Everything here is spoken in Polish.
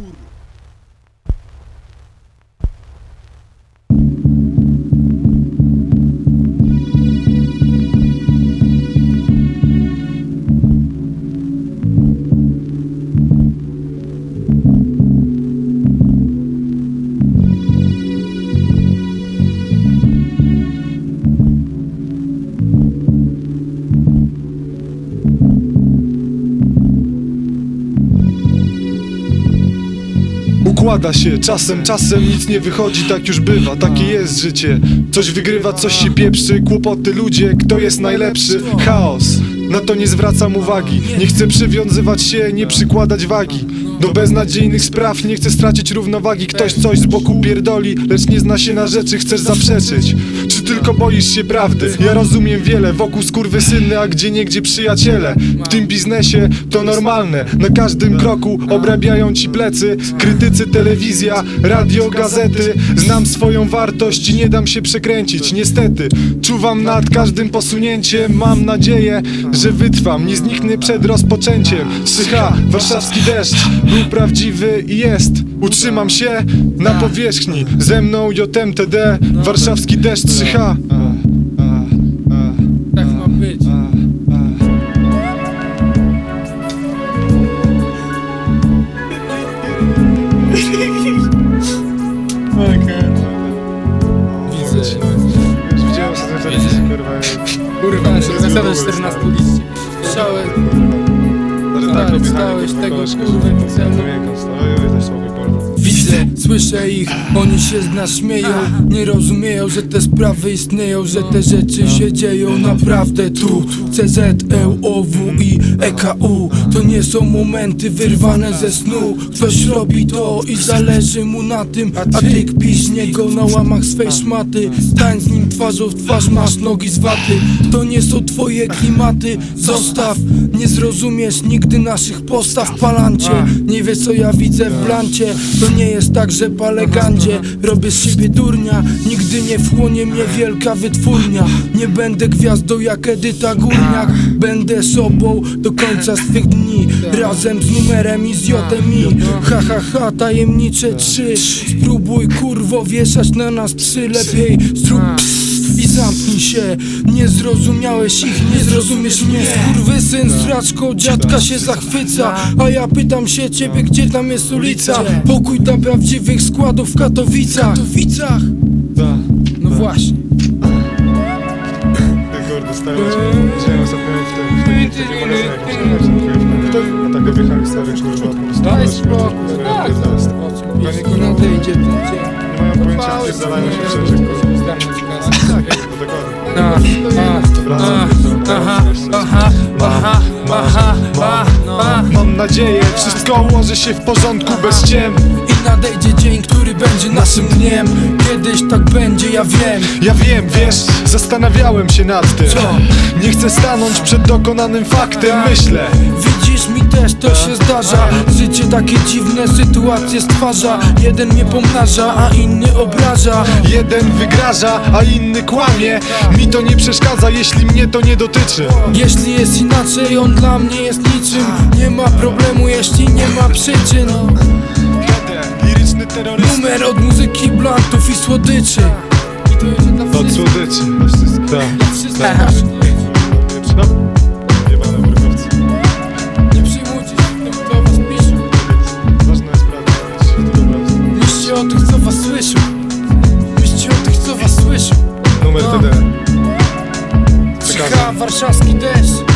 Burro. Układa się, czasem, czasem nic nie wychodzi, tak już bywa, takie jest życie. Coś wygrywa, coś się pieprzy, kłopoty ludzie, kto jest najlepszy? Chaos, na to nie zwracam uwagi. Nie chcę przywiązywać się, nie przykładać wagi. Do beznadziejnych spraw nie chcę stracić równowagi. Ktoś coś z boku pierdoli, lecz nie zna się na rzeczy, chcesz zaprzeczyć. Czy tylko boisz się prawdy? Ja rozumiem wiele, wokół skurwysyny, a gdzie niegdzie przyjaciele. W tym biznesie to normalne, na każdym kroku obrabiają ci plecy. Krytycy, telewizja, radio, gazety. Znam swoją wartość i nie dam się przekręcić. Niestety, czuwam nad każdym posunięciem. Mam nadzieję, że wytrwam, nie zniknę przed rozpoczęciem. 3H, warszawski deszcz, był prawdziwy i jest. Utrzymam się na powierzchni, ze mną JMTD Warszawski deszcz 3H Tak ma być. Widzę. Już widziałem kurwa. Kurwa, Sylwester 14 liści. Słyszałem, Ale Tak, objechali stałeś tego, kołeczku, kurwa, słyszę ich, oni się z nas śmieją Nie rozumieją, że te sprawy istnieją Że te rzeczy się dzieją naprawdę tu. CZ, EUOW i EKU To nie są momenty wyrwane ze snu. Ktoś robi to i zależy mu na tym A ty kpisz niego na łamach swej szmaty. Stań z nim twarzą w twarz, masz nogi z waty. To nie są twoje klimaty, zostaw Nie zrozumiesz nigdy naszych postaw palancie. Nie wiesz co ja widzę w blancie To nie jest tak, że palę gandzie Robię z siebie durnia. Nigdy nie wchłonie mnie wielka wytwórnia. Nie będę gwiazdą jak Edyta Górniak. Będę sobą do końca swych dni. Razem z numerem i z JMI Ha ha ha, tajemnicze trzy. Spróbuj kurwo wieszać na nas psy Lepiej zrób psst i zamknij się Nie zrozumiałeś ich, nie zrozumiesz mnie. Skurwysyn z raczką dziadka się zachwyca. A ja pytam się ciebie, gdzie tam jest ulica. Pokój dla prawdziwych składów w Katowicach. Katowicach? Tak. No właśnie. Ty kurde, stary, widziałem ostatnio w tym, a tak prostu. Daj dzień Nie Mam nadzieję, wszystko ułoży się w porządku bez ciem I nadejdzie dzień, który będzie naszym dniem. Kiedyś tak będzie, ja wiem. Ja wiem, wiesz, zastanawiałem się nad tym. Co? Nie chcę stanąć przed dokonanym faktem, myślę. Widzisz, mi też to się zdarza. Życie takie dziwne sytuacje stwarza. Jeden mnie pomnaża, a inny obraża. Jeden wygraża, a inny kłamie. Mi to nie przeszkadza, jeśli mnie to nie dotyczy. Jeśli jest inaczej, on dla mnie jest niczym. Nie ma problemu, jeśli nie ma przyczyn Numer od muzyki, blantów i słodyczy. I to jest dla Od słodyczy Tak, tak No, jebane brukowce Nie przyjmujcie się kto was pisze? Ważna jest prawda, Myślcie o tych, co was słyszą Myślcie o tych, co was słyszą Numer No. TD. Czyha, warszawski deszcz